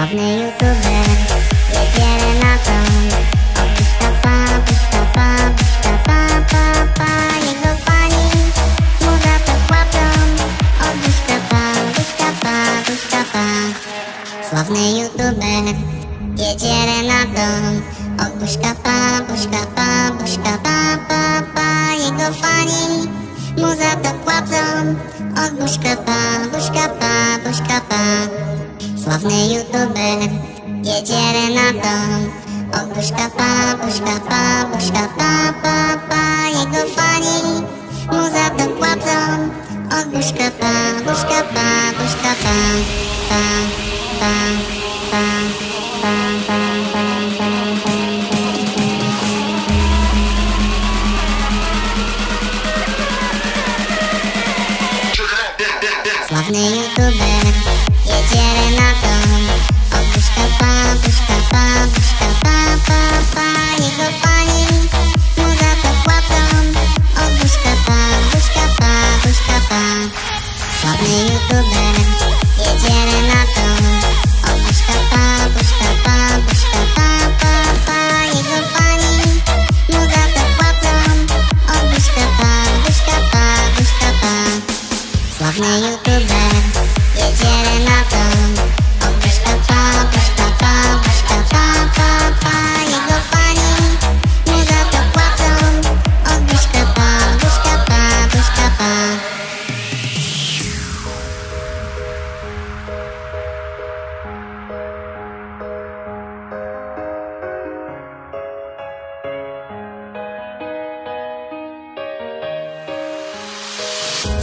Sławny youtuber, niewiele na to. O Pusztapa, Pusztapa, Pusztapa, pa, pa pa. Jego pani mu za to płacą O Pusztapa, Pusztapa, Pusztapa Sławny youtuber, niedzielę na dom O Pusztapa, Pusztapa, Pusztapa, pa, pa pa Jego fani mu za to płacą O Pusztapa, Pusztapa, Pusztapa Sławny youtuber jedzie Renato Opuszcza pa, puszcza pa, puszcza pa, pa, pa. Jego fani mu za to płacą. Opuszcza pa, puszcza pa, puszcza pa, pa, pa, pa, pa, pa, pa, pa, pa. Sławny youtuber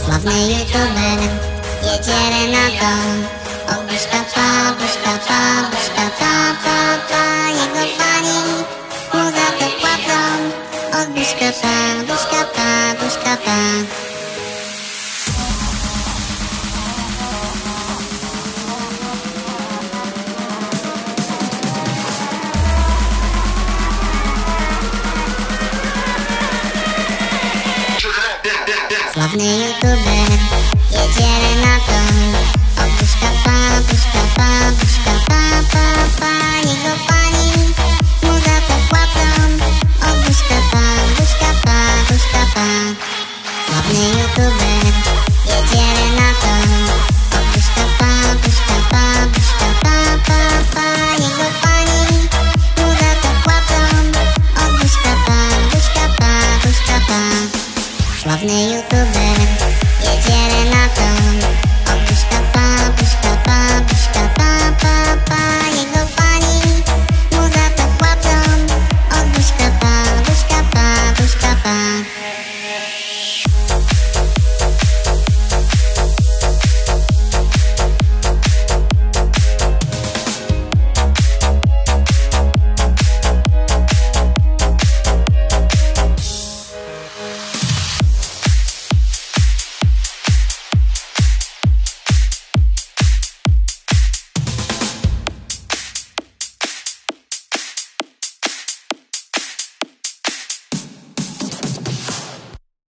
Sławny youtuber, jedziemy na to Obuś tata, obuś tata, obuś tata, tata Jego fani mu za to płacą. Odbuź kata, buź kata, buź kata Sławny youtuber, jedzie Renatą Opuszka pa, opuszka pa, opuszka pa, pa, pa. Niech go pani mu za to płacą Opuszka pa, opuszka pa, opuszka pa. Sławny youtuber, jedzie Renatą Opuszka pa, opuszka pa, opuszka pa, pa, pa. Niech go pani mu za to płacą Opuszka pa, opuszka pa, opuszka pa. Sławny youtuber.